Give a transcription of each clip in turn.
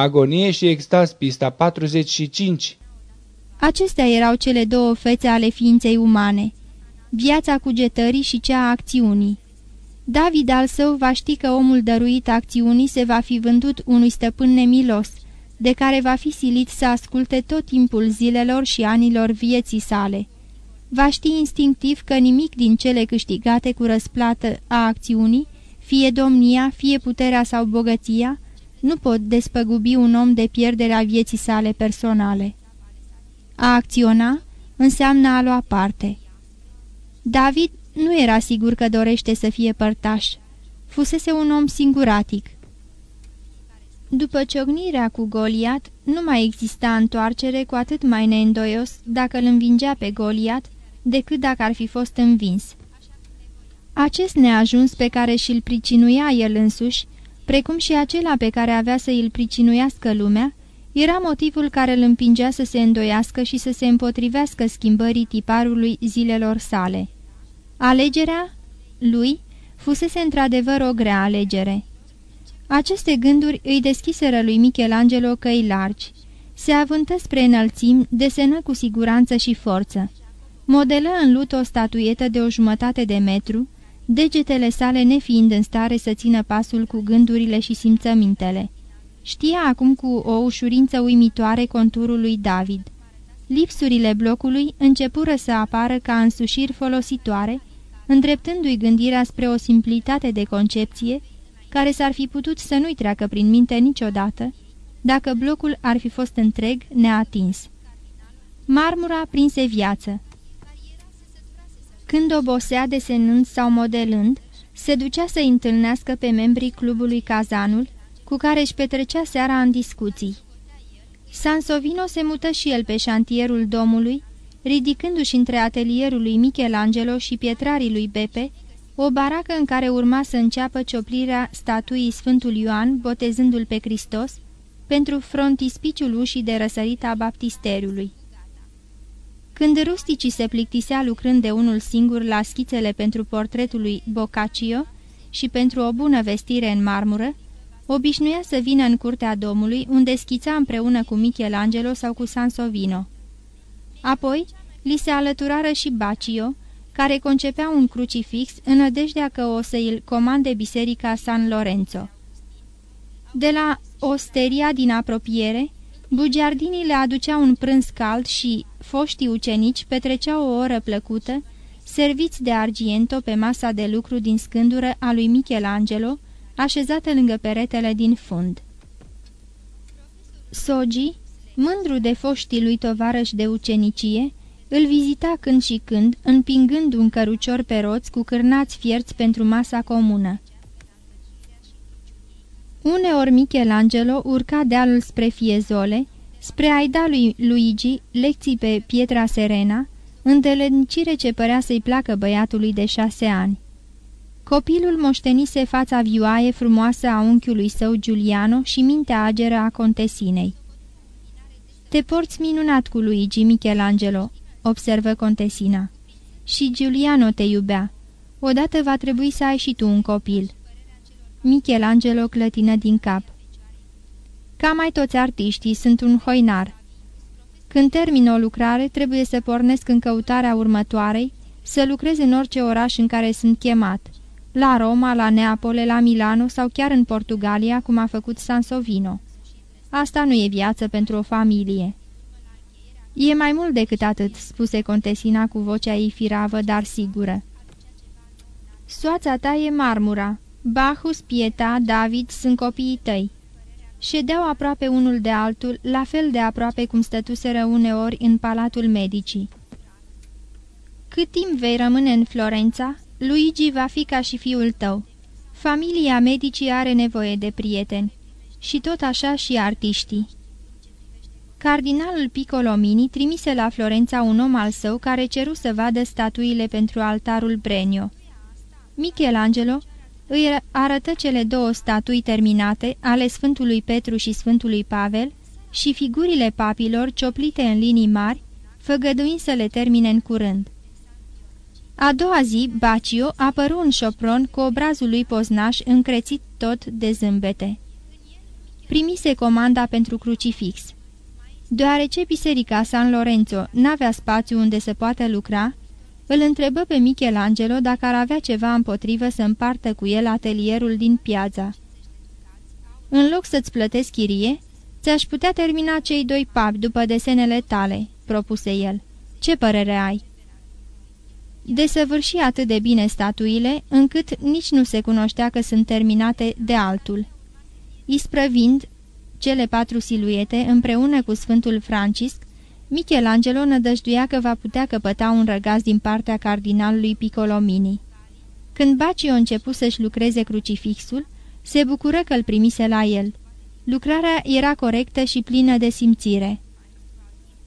Agonie și extaz, pista 45 Acestea erau cele două fețe ale ființei umane, viața cugetării și cea a acțiunii. David al său va ști că omul dăruit acțiunii se va fi vândut unui stăpân nemilos, de care va fi silit să asculte tot timpul zilelor și anilor vieții sale. Va ști instinctiv că nimic din cele câștigate cu răsplată a acțiunii, fie domnia, fie puterea sau bogăția, nu pot despăgubi un om de pierderea vieții sale personale. A acționa înseamnă a lua parte. David nu era sigur că dorește să fie părtaș. Fusese un om singuratic. După ciognirea cu Goliat, nu mai exista întoarcere cu atât mai neîndoios dacă îl învingea pe Goliat decât dacă ar fi fost învins. Acest neajuns pe care și-l pricinuia el însuși, precum și acela pe care avea să îl pricinuiască lumea, era motivul care îl împingea să se îndoiască și să se împotrivească schimbării tiparului zilelor sale. Alegerea lui fusese într-adevăr o grea alegere. Aceste gânduri îi deschiseră lui Michelangelo căi largi. Se avântă spre înălțimi, desenă cu siguranță și forță. Modelă în lut o statuietă de o jumătate de metru, degetele sale nefiind în stare să țină pasul cu gândurile și simțămintele. Știa acum cu o ușurință uimitoare conturul lui David. Lipsurile blocului începură să apară ca însușiri folositoare, îndreptându-i gândirea spre o simplitate de concepție, care s-ar fi putut să nu-i treacă prin minte niciodată, dacă blocul ar fi fost întreg neatins. Marmura prinse viață. Când obosea desenând sau modelând, se ducea să întâlnească pe membrii clubului Cazanul, cu care își petrecea seara în discuții. Sansovino se mută și el pe șantierul domului, ridicându-și între atelierul lui Michelangelo și pietrarii lui Bepe, o baracă în care urma să înceapă cioplirea statuii Sfântul Ioan, botezându-l pe Hristos, pentru frontispiciul ușii de răsărit a baptisteriului. Când rusticii se plictisea lucrând de unul singur la schițele pentru portretul lui Boccaccio și pentru o bună vestire în marmură, obișnuia să vină în curtea domului, unde schița împreună cu Michelangelo sau cu Sansovino. Apoi, li se alăturară și Baccio, care concepea un crucifix în nădejdea că o să îl comande biserica San Lorenzo. De la osteria din apropiere, bugiardinii le aduceau un prânz cald și foștii ucenici petreceau o oră plăcută, serviți de Argento pe masa de lucru din scândură a lui Michelangelo, așezată lângă peretele din fund. Sogi, mândru de foștii lui tovarăși de ucenicie, îl vizita când și când, împingând un cărucior pe roți cu cârnați fierți pentru masa comună. Uneori Michelangelo urca dealul spre Fiezole, spre a-i da lui Luigi lecții pe Pietra Serena, întelenicire ce părea să-i placă băiatului de șase ani. Copilul moștenise fața vioaie frumoasă a unchiului său Giuliano și mintea ageră a contesinei. Te porți minunat cu Luigi, Michelangelo," observă contesina. Și Giuliano te iubea. Odată va trebui să ai și tu un copil." Michelangelo clătină din cap. Ca mai toți artiștii, sunt un hoinar. Când termin o lucrare, trebuie să pornesc în căutarea următoarei, să lucrez în orice oraș în care sunt chemat – la Roma, la Neapole, la Milano sau chiar în Portugalia, cum a făcut Sansovino. Asta nu e viață pentru o familie. E mai mult decât atât, spuse contesina cu vocea ei firavă, dar sigură. Soața ta e marmura. Bacchus, Pieta, David sunt copiii tăi. Ședeau aproape unul de altul, la fel de aproape cum stătuseră uneori în palatul medicii. Cât timp vei rămâne în Florența?" Luigi va fi ca și fiul tău. Familia medicii are nevoie de prieteni. Și tot așa și artiștii. Cardinalul Piccolomini trimise la Florența un om al său care ceru să vadă statuile pentru altarul Brenio. Michelangelo îi arătă cele două statui terminate ale Sfântului Petru și Sfântului Pavel și figurile papilor cioplite în linii mari, făgăduind să le termine în curând. A doua zi, Bacio apăru în șopron cu obrazul lui poznaș încrețit tot de zâmbete. primise comanda pentru crucifix. Deoarece biserica San Lorenzo n-avea spațiu unde să poată lucra, îl întrebă pe Michelangelo dacă ar avea ceva împotrivă să împartă cu el atelierul din piața. În loc să-ți plătesc chirie, ți-aș putea termina cei doi papi după desenele tale," propuse el. Ce părere ai?" Desăvârși atât de bine statuile, încât nici nu se cunoștea că sunt terminate de altul. Isprăvind cele patru siluete împreună cu Sfântul Francisc, Michelangelo nădăjduia că va putea căpăta un răgaz din partea cardinalului Piccolomini. Când Bacio început să-și lucreze crucifixul, se bucură că îl primise la el. Lucrarea era corectă și plină de simțire.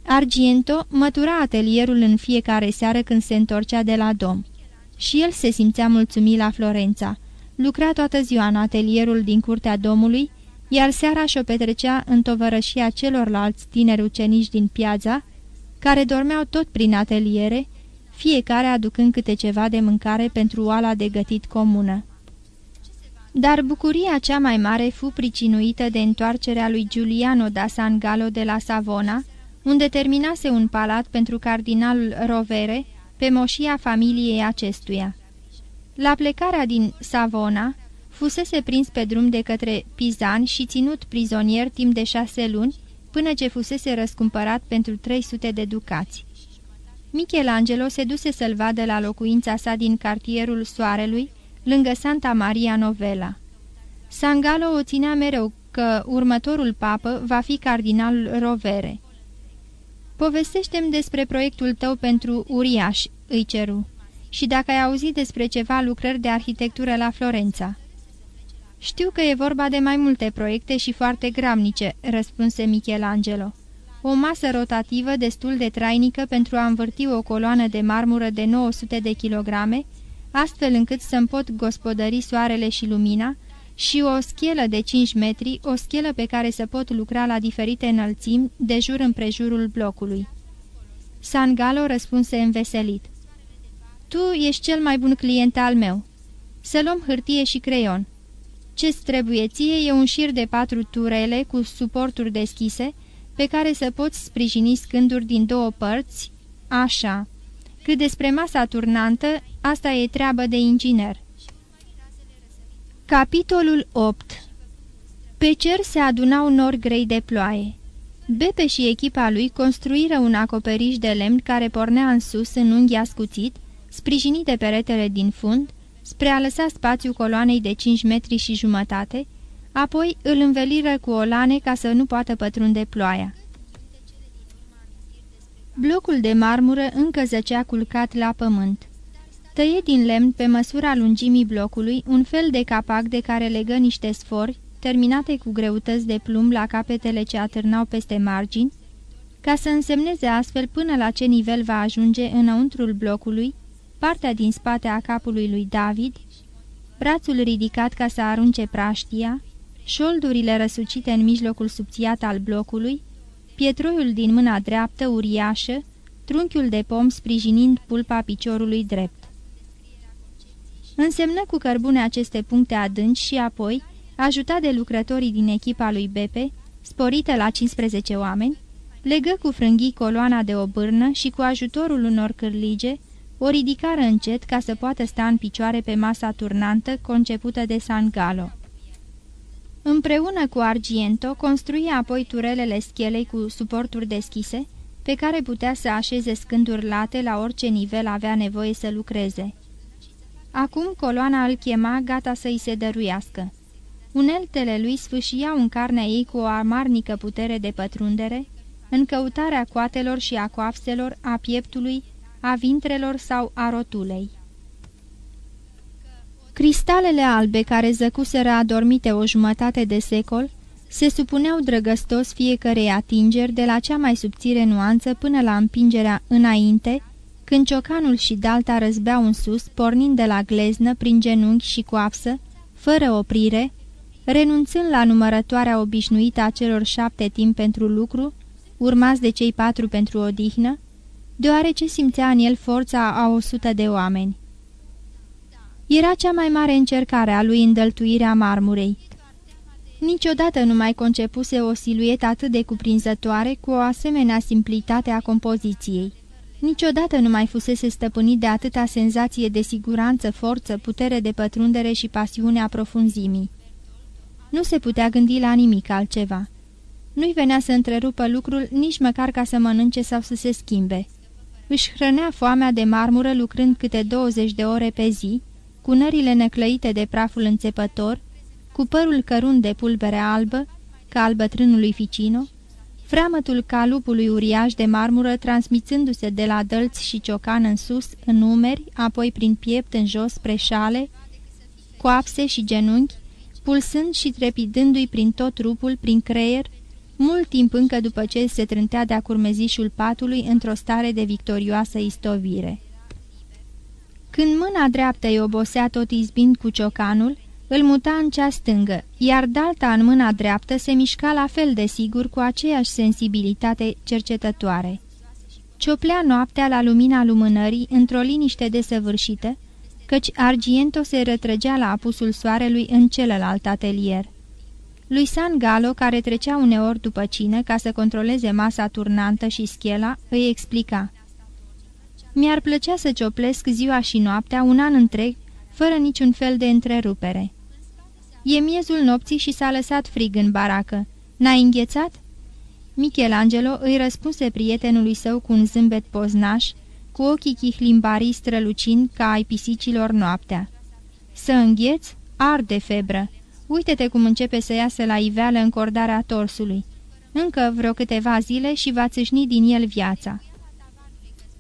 Argento mătura atelierul în fiecare seară când se întorcea de la dom. Și el se simțea mulțumit la Florența. Lucra toată ziua în atelierul din curtea domului, iar seara și-o petrecea în tovărășia celorlalți tineri ucenici din piața, care dormeau tot prin ateliere, fiecare aducând câte ceva de mâncare pentru oala de gătit comună. Dar bucuria cea mai mare fu pricinuită de întoarcerea lui Giuliano da San Gallo de la Savona, unde terminase un palat pentru cardinalul Rovere, pe moșia familiei acestuia. La plecarea din Savona, fusese prins pe drum de către Pizan și ținut prizonier timp de șase luni, până ce fusese răscumpărat pentru 300 de ducați. Michelangelo se duse să-l vadă la locuința sa din cartierul Soarelui, lângă Santa Maria Novella. Sangalo o ținea mereu că următorul papă va fi cardinalul Rovere. Povestește-mi despre proiectul tău pentru uriaș, îi ceru, și dacă ai auzit despre ceva lucrări de arhitectură la Florența. Știu că e vorba de mai multe proiecte și foarte gramnice, răspunse Michelangelo. O masă rotativă destul de trainică pentru a învârti o coloană de marmură de 900 de kilograme, astfel încât să-mi pot gospodări soarele și lumina, și o schelă de 5 metri, o schelă pe care să pot lucra la diferite înălțimi, de jur împrejurul blocului. San Galo răspunse înveselit. Tu ești cel mai bun client al meu. Să luăm hârtie și creion. Ce-ți trebuie ție e un șir de patru turele cu suporturi deschise, pe care să poți sprijini scânduri din două părți, așa. Cât despre masa turnantă, asta e treabă de inginer. Capitolul 8 Pe cer se adunau nori grei de ploaie. Bepe și echipa lui construiră un acoperiș de lemn care pornea în sus în unghi ascuțit, sprijinit de peretele din fund, spre a lăsa spațiu coloanei de 5 metri și jumătate, apoi îl înveliră cu o lane ca să nu poată pătrunde ploaia. Blocul de marmură încă zăcea culcat la pământ. Tăie din lemn pe măsura lungimii blocului un fel de capac de care legă niște sfori, terminate cu greutăți de plumb la capetele ce atârnau peste margini, ca să însemneze astfel până la ce nivel va ajunge înăuntrul blocului, partea din spate a capului lui David, brațul ridicat ca să arunce praștia, șoldurile răsucite în mijlocul subțiat al blocului, pietroiul din mâna dreaptă uriașă, trunchiul de pom sprijinind pulpa piciorului drept. Însemnă cu cărbune aceste puncte adânci și apoi, ajutat de lucrătorii din echipa lui Bepe, sporită la 15 oameni, legă cu frânghii coloana de o bârnă și cu ajutorul unor cârlige, o ridicară încet ca să poată sta în picioare pe masa turnantă concepută de San Galo. Împreună cu Argento, construie apoi turelele schelei cu suporturi deschise, pe care putea să așeze scânduri late la orice nivel avea nevoie să lucreze. Acum coloana îl chema gata să-i se dăruiască. Uneltele lui sfâșiau în carnea ei cu o amarnică putere de pătrundere, în căutarea coatelor și a coapselor, a pieptului, a vintrelor sau a rotulei. Cristalele albe care zăcuseră adormite o jumătate de secol se supuneau drăgăstos fiecarei atingeri de la cea mai subțire nuanță până la împingerea înainte, când ciocanul și dalta răzbeau în sus, pornind de la gleznă, prin genunchi și coapsă, fără oprire, renunțând la numărătoarea obișnuită a celor șapte timp pentru lucru, urmați de cei patru pentru odihnă, deoarece simțea în el forța a o sută de oameni. Era cea mai mare încercare a lui îndăltuirea marmurei. Niciodată nu mai concepuse o siluetă atât de cuprinzătoare cu o asemenea simplitate a compoziției. Niciodată nu mai fusese stăpânit de atâta senzație de siguranță, forță, putere de pătrundere și pasiune a profunzimii. Nu se putea gândi la nimic altceva. Nu-i venea să întrerupă lucrul nici măcar ca să mănânce sau să se schimbe. Își hrănea foamea de marmură lucrând câte 20 de ore pe zi, cu nările neclăite de praful înțepător, cu părul cărunt de pulbere albă, ca al bătrânului Ficino, freamătul calupului uriaș de marmură transmițându-se de la dălți și ciocan în sus, în umeri, apoi prin piept în jos spre șale, coapse și genunchi, pulsând și trepidându-i prin tot trupul, prin creier, mult timp încă după ce se trântea de-a curmezișul patului într-o stare de victorioasă istovire. Când mâna dreaptă îi obosea tot izbind cu ciocanul, îl muta în cea stângă, iar dalta în mâna dreaptă se mișca la fel de sigur cu aceeași sensibilitate cercetătoare. Cioplea noaptea la lumina lumânării într-o liniște desăvârșită, căci Argiento se retrăgea la apusul soarelui în celălalt atelier. Lui San Galo, care trecea uneori după cină ca să controleze masa turnantă și schela, îi explica. Mi-ar plăcea să cioplesc ziua și noaptea un an întreg, fără niciun fel de întrerupere. E miezul nopții și s-a lăsat frig în baracă. N-ai înghețat?" Michelangelo îi răspunse prietenului său cu un zâmbet poznaș, cu ochii chihlimbarii strălucind ca ai pisicilor noaptea. Să îngheți? Arde febră. Uite-te cum începe să iasă la iveală încordarea torsului. Încă vreo câteva zile și va țâșni din el viața.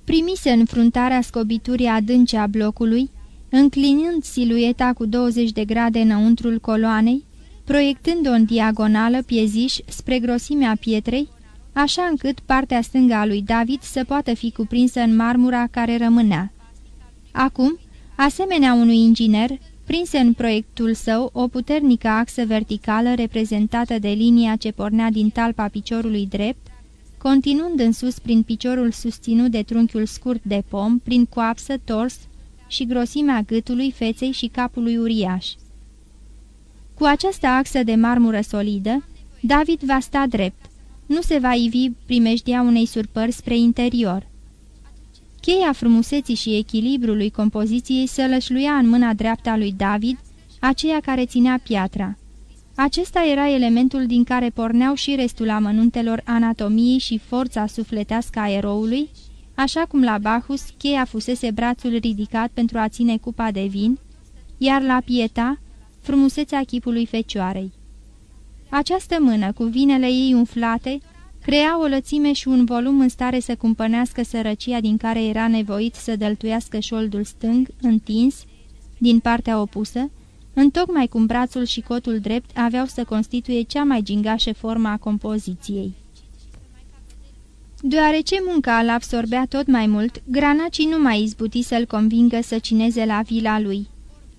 Primise în fruntarea scobiturii adânce a blocului, înclinând silueta cu 20 de grade înăuntrul coloanei, proiectând-o în diagonală pieziș spre grosimea pietrei, așa încât partea stângă a lui David să poată fi cuprinsă în marmura care rămânea. Acum, asemenea unui inginer, prinse în proiectul său o puternică axă verticală reprezentată de linia ce pornea din talpa piciorului drept, continuând în sus prin piciorul susținut de trunchiul scurt de pom, prin coapsă, tors și grosimea gâtului, feței și capului uriaș. Cu această axă de marmură solidă, David va sta drept, nu se va ivi primejdia unei surpări spre interior. Cheia frumuseții și echilibrului compoziției se lășluia în mâna dreaptă a lui David, aceea care ținea piatra. Acesta era elementul din care porneau și restul amănuntelor anatomiei și forța sufletească a eroului, așa cum la Bacchus cheia fusese brațul ridicat pentru a ține cupa de vin, iar la Pieta, frumusețea chipului fecioarei. Această mână, cu vinele ei umflate, crea o lățime și un volum în stare să cumpănească sărăcia din care era nevoit să dăltuiască șoldul stâng, întins, din partea opusă, întocmai cum brațul și cotul drept aveau să constituie cea mai gingașă formă a compoziției. Deoarece munca îl absorbea tot mai mult, Granaci nu mai izbuti să-l convingă să cineze la vila lui.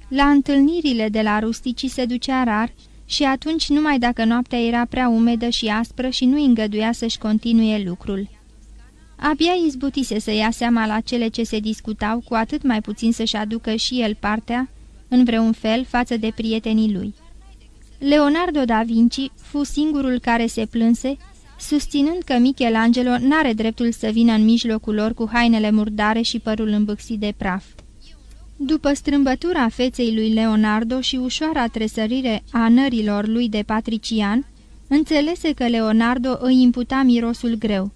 La întâlnirile de la rustici se ducea rar și atunci numai dacă noaptea era prea umedă și aspră și nu îngăduia să-și continue lucrul. Abia izbutise să ia seama la cele ce se discutau, cu atât mai puțin să-și aducă și el partea, în vreun fel, față de prietenii lui. Leonardo da Vinci fu singurul care se plânse, susținând că Michelangelo n-are dreptul să vină în mijlocul lor cu hainele murdare și părul îmbâxit de praf. După strâmbătura feței lui Leonardo și ușoara tresărire a nărilor lui de patrician, înțelese că Leonardo îi imputa mirosul greu.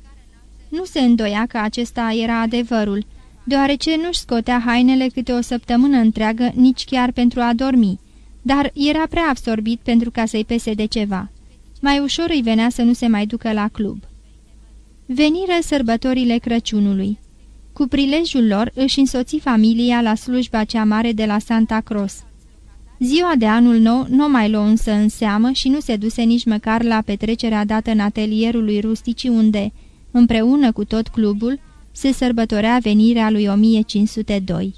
Nu se îndoia că acesta era adevărul, deoarece nu-și scotea hainele câte o săptămână întreagă nici chiar pentru a dormi, dar era prea absorbit pentru ca să-i pese de ceva. Mai ușor îi venea să nu se mai ducă la club. Veniră sărbătorile Crăciunului. Cu prilejul lor își însoți familia la slujba cea mare de la Santa Cross. Ziua de anul nou nu mai luă însă în seamă și nu se duse nici măcar la petrecerea dată în atelierul lui Rustici unde, împreună cu tot clubul, se sărbătorea venirea lui 1502.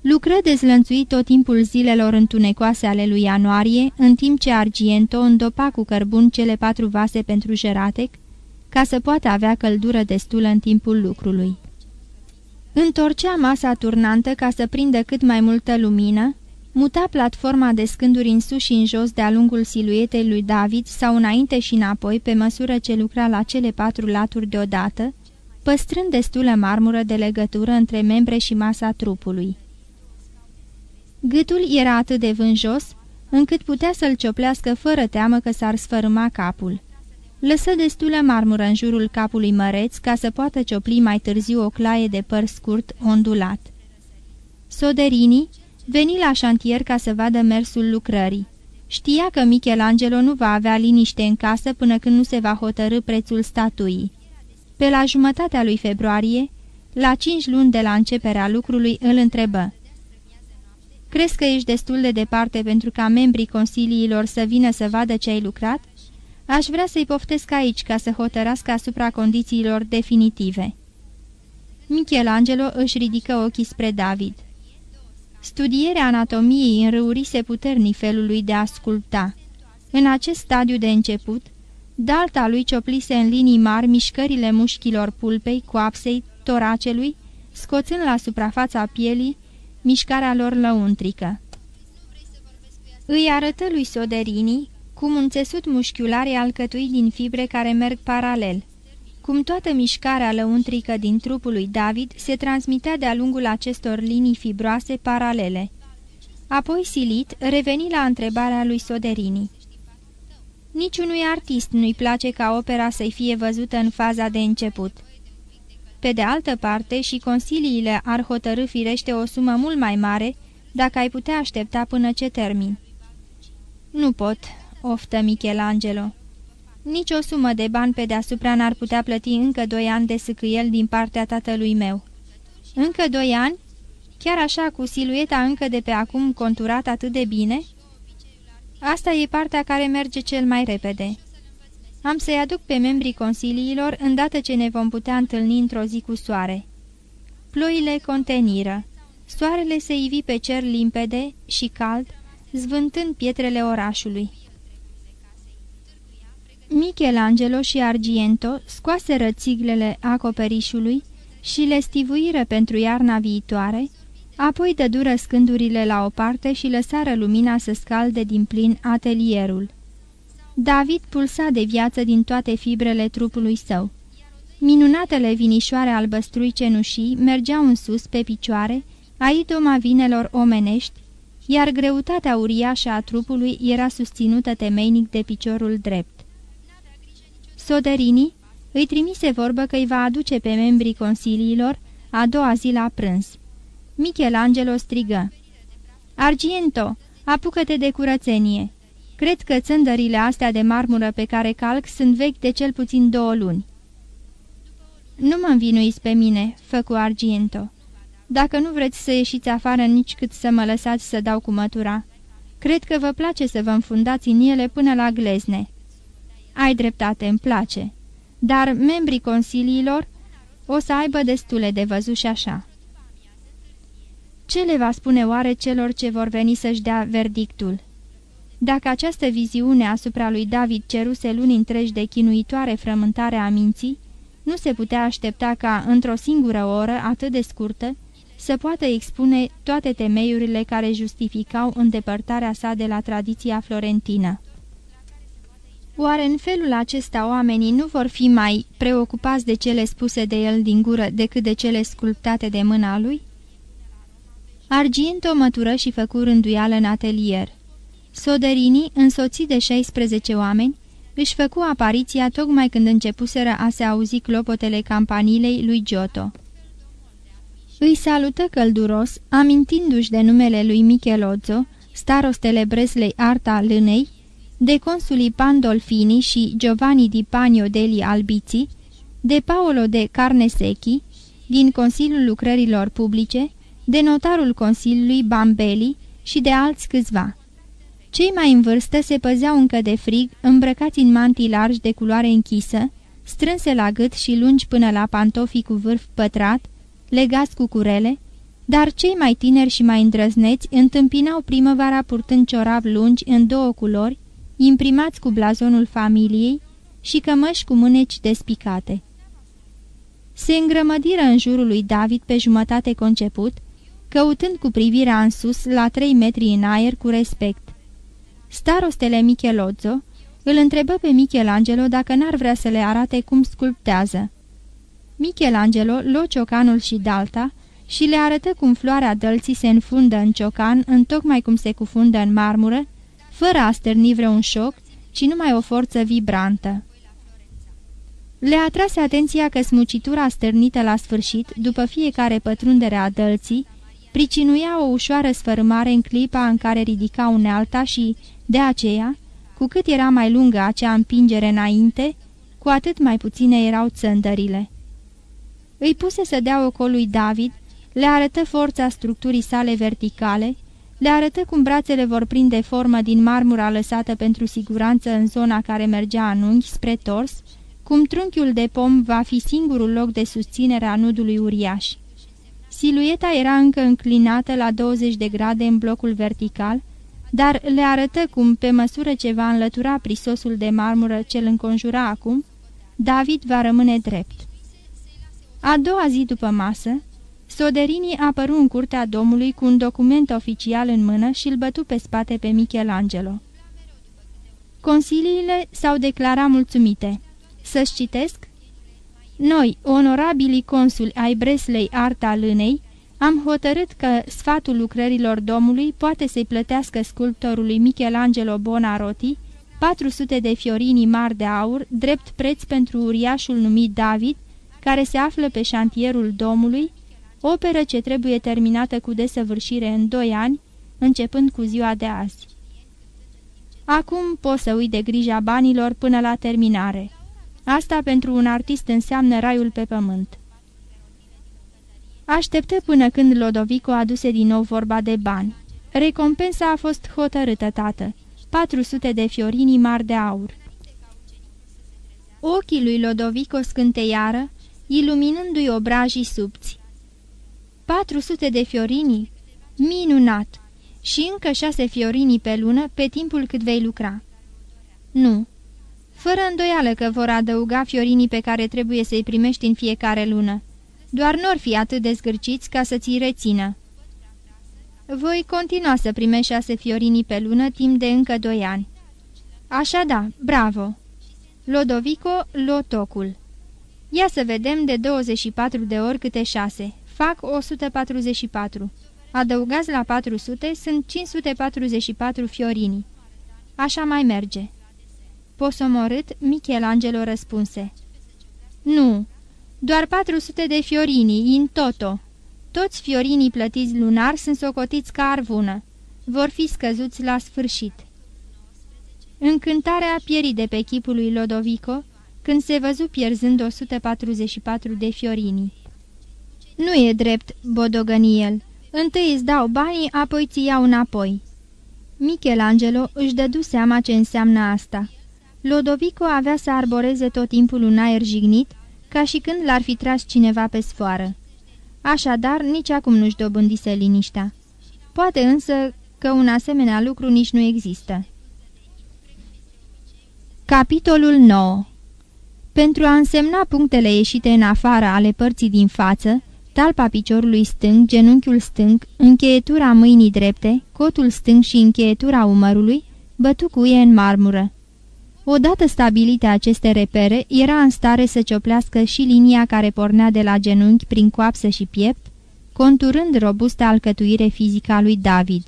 Lucră dezlănțuit tot timpul zilelor întunecoase ale lui ianuarie, în timp ce Argiento îndopa cu cărbun cele patru vase pentru jeratec, ca să poată avea căldură destulă în timpul lucrului. Întorcea masa turnantă ca să prindă cât mai multă lumină, Muta platforma de scânduri în sus și în jos de-a lungul siluetei lui David sau înainte și înapoi pe măsură ce lucra la cele patru laturi deodată, păstrând destulă marmură de legătură între membre și masa trupului. Gâtul era atât de vânjos, încât putea să-l cioplească fără teamă că s-ar sfărâma capul. Lăsă destulă marmură în jurul capului măreț ca să poată ciopli mai târziu o claie de păr scurt ondulat. Soderini veni la șantier ca să vadă mersul lucrării. Știa că Michelangelo nu va avea liniște în casă până când nu se va hotărâ prețul statuii. Pe la jumătatea lui februarie, la cinci luni de la începerea lucrului, îl întrebă. Crezi că ești destul de departe pentru ca membrii consiliilor să vină să vadă ce ai lucrat? Aș vrea să-i poftesc aici ca să hotărască asupra condițiilor definitive." Michelangelo își ridică ochii spre David. Studierea anatomiei înrăurise puternic felul lui de a asculta. În acest stadiu de început, dalta lui cioplise în linii mari mișcările mușchilor pulpei, coapsei, toracelui, scoțând la suprafața pielii mișcarea lor lăuntrică. Îi arătă lui Soderini cum un țesut mușchiular e alcătuit din fibre care merg paralel. Cum toată mișcarea lăuntrică din trupul lui David se transmitea de-a lungul acestor linii fibroase paralele. Apoi silit reveni la întrebarea lui Soderini. Niciunui artist nu-i place ca opera să-i fie văzută în faza de început. Pe de altă parte, și consiliile ar hotărâ firește o sumă mult mai mare dacă ai putea aștepta până ce termin. Nu pot, oftă Michelangelo. Nici o sumă de bani pe deasupra n-ar putea plăti încă doi ani de sâcâiel din partea tatălui meu. Încă doi ani? Chiar așa, cu silueta încă de pe acum conturat atât de bine? Asta e partea care merge cel mai repede. Am să-i aduc pe membrii consiliilor îndată ce ne vom putea întâlni într-o zi cu soare. Ploile conteniră. Soarele se ivi pe cer limpede și cald, zvântând pietrele orașului. Michelangelo și Argento scoaseră țiglele acoperișului și le stivuiră pentru iarna viitoare, apoi dădură scândurile la o parte și lăsară lumina să scalde din plin atelierul. David pulsa de viață din toate fibrele trupului său. Minunatele vinișoare albăstrui cenușii mergeau în sus pe picioare, a idoma vinelor omenești, iar greutatea uriașă a trupului era susținută temeinic de piciorul drept. Soderini îi trimise vorbă că îi va aduce pe membrii consiliilor a doua zi la prânz. Michelangelo strigă. Argento, apucă-te de curățenie! Cred că țândările astea de marmură pe care calc sunt vechi de cel puțin două luni." Nu mă învinuiți pe mine," făcu Argento. Dacă nu vreți să ieșiți afară nici cât să mă lăsați să dau cu mătura. Cred că vă place să vă înfundați în ele până la glezne." Ai dreptate, îmi place. Dar membrii consiliilor o să aibă destule de văzut și așa." Ce le va spune oare celor ce vor veni să-și dea verdictul?" Dacă această viziune asupra lui David ceruse luni întregi de chinuitoare frământare a minții, nu se putea aștepta ca, într-o singură oră atât de scurtă, să poată expune toate temeiurile care justificau îndepărtarea sa de la tradiția florentină. Oare în felul acesta oamenii nu vor fi mai preocupați de cele spuse de el din gură decât de cele sculptate de mâna lui? Argento mătură și făcu rânduială în atelier. Soderini, însoțit de 16 oameni, își făcu apariția tocmai când începuseră a se auzi clopotele campanilei lui Giotto. Îi salută călduros, amintindu-și de numele lui Michelozzo, starostele Breslei Arta Lânei, de consulii Pandolfini și Giovanni di Pagno degli Albizi, de Paolo de Carnesecchi, din Consiliul Lucrărilor Publice, de notarul Consiliului Bambeli și de alți câțiva. Cei mai în vârstă se păzeau încă de frig, îmbrăcați în mantii largi de culoare închisă, strânse la gât și lungi până la pantofii cu vârf pătrat, legați cu curele, dar cei mai tineri și mai îndrăzneți întâmpinau primăvara purtând cioravi lungi în două culori, imprimați cu blazonul familiei și cămăși cu mâneci despicate. Se îngrămădiră în jurul lui David pe jumătate conceput, căutând cu privirea în sus la trei metri în aer cu respect. Starostele Michelozzo îl întrebă pe Michelangelo dacă n-ar vrea să le arate cum sculptează. Michelangelo luă ciocanul și dalta și le arătă cum floarea dălții se înfundă în ciocan, în tocmai cum se cufundă în marmură, fără a stârni vreun șoc, ci numai o forță vibrantă. Le atrase atenția că smucitura stârnită la sfârșit, după fiecare pătrundere a dălții, pricinuia o ușoară sfărâmare în clipa în care ridica unealta și, de aceea, cu cât era mai lungă acea împingere înainte, cu atât mai puține erau țândările. Îi puse să dea ocolui David, le arătă forța structurii sale verticale, le arătă cum brațele vor prinde formă din marmura lăsată pentru siguranță în zona care mergea în unghi spre tors, cum trunchiul de pom va fi singurul loc de susținere a nudului uriaș. Silueta era încă înclinată la 20 de grade în blocul vertical, dar le arătă cum, pe măsură ce va înlătura prisosul de marmură ce îl înconjura acum, David va rămâne drept. A doua zi după masă, Soderini apăru în curtea domului cu un document oficial în mână și îl bătu pe spate pe Michelangelo. Consiliile s-au declarat mulțumite. Să-și citesc? Noi, onorabilii consuli ai Breslei Arta Lânei, am hotărât că sfatul lucrărilor domului poate să-i plătească sculptorului Michelangelo Bonarotti 400 de fiorini mari de aur, drept preț pentru uriașul numit David, care se află pe șantierul domului, operă ce trebuie terminată cu desăvârșire în doi ani, începând cu ziua de azi. Acum poți să uit de grija banilor până la terminare. Asta pentru un artist înseamnă raiul pe pământ. Așteptă până când Lodovico aduse din nou vorba de bani. Recompensa a fost hotărâtă, tată. 400 de fiorini mari de aur. Ochii lui Lodovico scânteiară, iluminându-i obrajii subți. 400 de fiorini? Minunat! Și încă șase fiorini pe lună, pe timpul cât vei lucra. Nu. Fără îndoială că vor adăuga fiorinii pe care trebuie să-i primești în fiecare lună. Doar n-or fi atât de zgârciți ca să ți rețină. Voi continua să primești șase fiorini pe lună timp de încă doi ani. Așa da, bravo! Lodovico Lotocul Ia să vedem de 24 de ori câte șase. Fac 144. Adăugați la 400, sunt 544 fiorini. Așa mai merge. Posomorât, Michelangelo răspunse. Nu, doar 400 de fiorini, in toto. Toți fiorinii plătiți lunar sunt socotiți ca arvună. Vor fi scăzuți la sfârșit. Încântarea pierii de pe chipul lui Lodovico, când se văzu pierzând 144 de fiorini. Nu e drept, bodogăni el. Întâi îți dau banii, apoi ți iau înapoi." Michelangelo își dădu seama ce înseamnă asta. Lodovico avea să arboreze tot timpul un aer jignit, ca și când l-ar fi tras cineva pe sfoară. Așadar, nici acum nu-și dobândise liniștea. Poate însă că un asemenea lucru nici nu există. Capitolul 9 Pentru a însemna punctele ieșite în afară ale părții din față, talpa piciorului stâng, genunchiul stâng, încheietura mâinii drepte, cotul stâng și încheietura umărului, bătu cuie în marmură. Odată stabilite aceste repere, era în stare să cioplească și linia care pornea de la genunchi prin coapsă și piept, conturând robusta alcătuire fizică a lui David.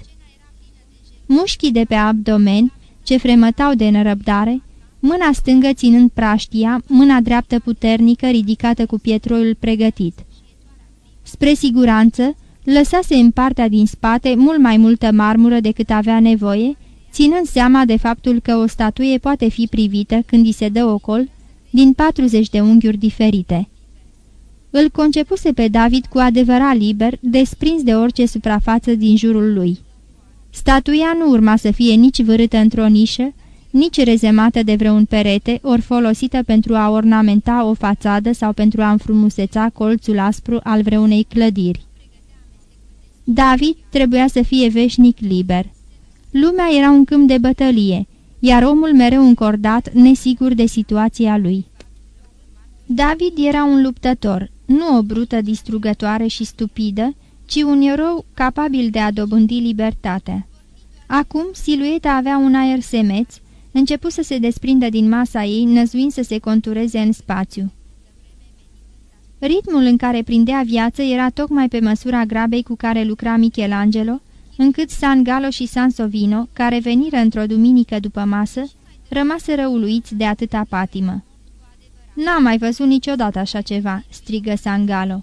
Mușchii de pe abdomen, ce fremătau de nerăbdare, mâna stângă ținând praștia, mâna dreaptă puternică ridicată cu pietroiul pregătit. Spre siguranță, lăsase în partea din spate mult mai multă marmură decât avea nevoie, ținând seama de faptul că o statuie poate fi privită, când îi se dă ocol, din 40 de unghiuri diferite. Îl concepuse pe David cu adevărat liber, desprins de orice suprafață din jurul lui. Statuia nu urma să fie nici vârâtă într-o nișă, nici rezemată de vreun perete, ori folosită pentru a ornamenta o fațadă sau pentru a înfrumuseța colțul aspru al vreunei clădiri. David trebuia să fie veșnic liber. Lumea era un câmp de bătălie, iar omul mereu încordat, nesigur de situația lui. David era un luptător, nu o brută distrugătoare și stupidă, ci un erou capabil de a dobândi libertatea. Acum, silueta avea un aer semeț, început să se desprindă din masa ei, năzuind să se contureze în spațiu. Ritmul în care prindea viață era tocmai pe măsura grabei cu care lucra Michelangelo, încât San Galo și San Sovino, care veniră într-o duminică după masă, rămaseră uluiți de atâta patimă. N-am mai văzut niciodată așa ceva," strigă Sangalo.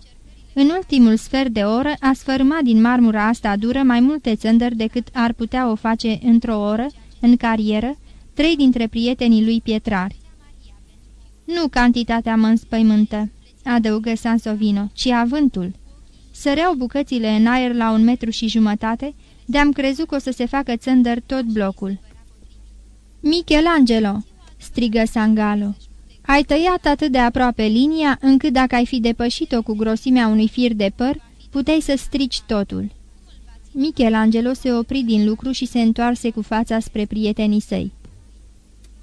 În ultimul sfert de oră a sfărmat din marmura asta dură mai multe țândări decât ar putea o face într-o oră, în carieră, trei dintre prietenii lui pietrari. Nu cantitatea mă înspăimântă," adăugă Sansovino, ci avântul. Săreau bucățile în aer la un metru și jumătate, de-am crezut că o să se facă țândări tot blocul. Michelangelo!" strigă Sangalo. Ai tăiat atât de aproape linia, încât dacă ai fi depășit-o cu grosimea unui fir de păr, puteai să strici totul. Michelangelo se opri din lucru și se întoarse cu fața spre prietenii săi.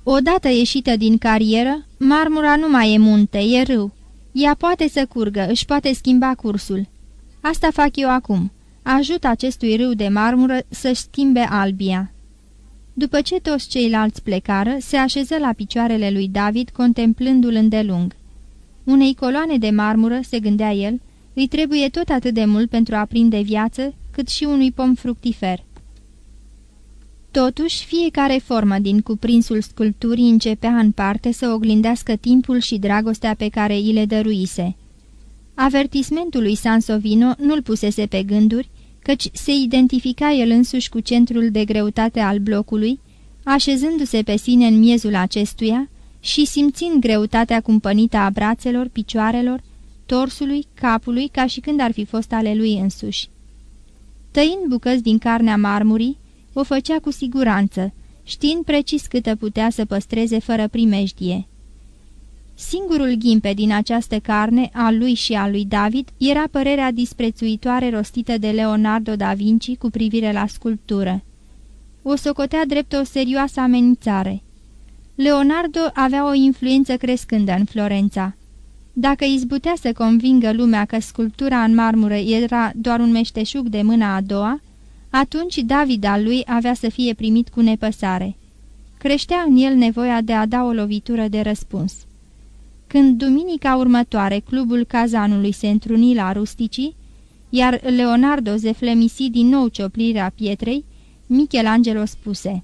Odată ieșită din carieră, marmura nu mai e munte, e râu. Ea poate să curgă, își poate schimba cursul. Asta fac eu acum. Ajut acestui râu de marmură să-și schimbe albia. După ce toți ceilalți plecară, se așeză la picioarele lui David, contemplându-l îndelung. Unei coloane de marmură, se gândea el, îi trebuie tot atât de mult pentru a prinde viață, cât și unui pom fructifer. Totuși, fiecare formă din cuprinsul sculpturii începea în parte să oglindească timpul și dragostea pe care îi le dăruise. Avertismentul lui Sansovino nu-l pusese pe gânduri, căci se identifica el însuși cu centrul de greutate al blocului, așezându-se pe sine în miezul acestuia și simțind greutatea cumpănită a brațelor, picioarelor, torsului, capului, ca și când ar fi fost ale lui însuși. Tăind bucăți din carnea marmurii, o făcea cu siguranță, știind precis câtă putea să păstreze fără primejdie. Singurul ghimpe din această carne, a lui și a lui David, era părerea disprețuitoare rostită de Leonardo da Vinci cu privire la sculptură. O socotea drept o serioasă amenințare. Leonardo avea o influență crescândă în Florența. Dacă izbutea să convingă lumea că sculptura în marmură era doar un meșteșug de mâna a doua, atunci David al lui avea să fie primit cu nepăsare. Creștea în el nevoia de a da o lovitură de răspuns. Când duminica următoare clubul cazanului se întruni la rusticii, iar Leonardo zeflemisi din nou cioplirea pietrei, Michelangelo spuse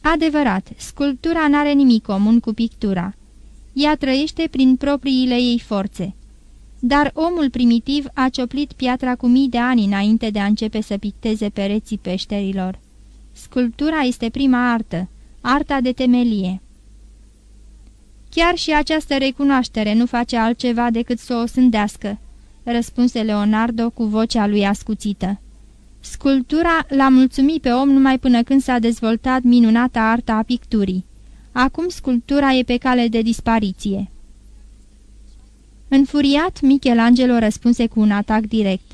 Adevărat, sculptura n-are nimic comun cu pictura. Ea trăiește prin propriile ei forțe. Dar omul primitiv a cioplit piatra cu mii de ani înainte de a începe să picteze pereții peșterilor. Sculptura este prima artă, arta de temelie. Chiar și această recunoaștere nu face altceva decât să o sândească, răspunse Leonardo cu vocea lui ascuțită. Sculptura l-a mulțumit pe om numai până când s-a dezvoltat minunata arta a picturii. Acum sculptura e pe cale de dispariție. Înfuriat, Michelangelo răspunse cu un atac direct.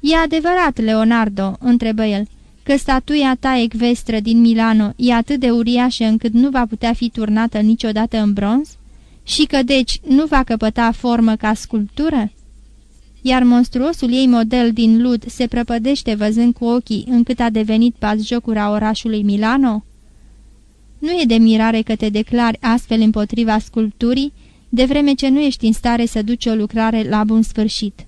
E adevărat, Leonardo?" întrebă el că statuia ta ecvestră din Milano e atât de uriașă încât nu va putea fi turnată niciodată în bronz? Și că deci nu va căpăta formă ca sculptură? Iar monstruosul ei model din lud se prăpădește văzând cu ochii încât a devenit jocura orașului Milano? Nu e de mirare că te declari astfel împotriva sculpturii, de vreme ce nu ești în stare să duci o lucrare la bun sfârșit.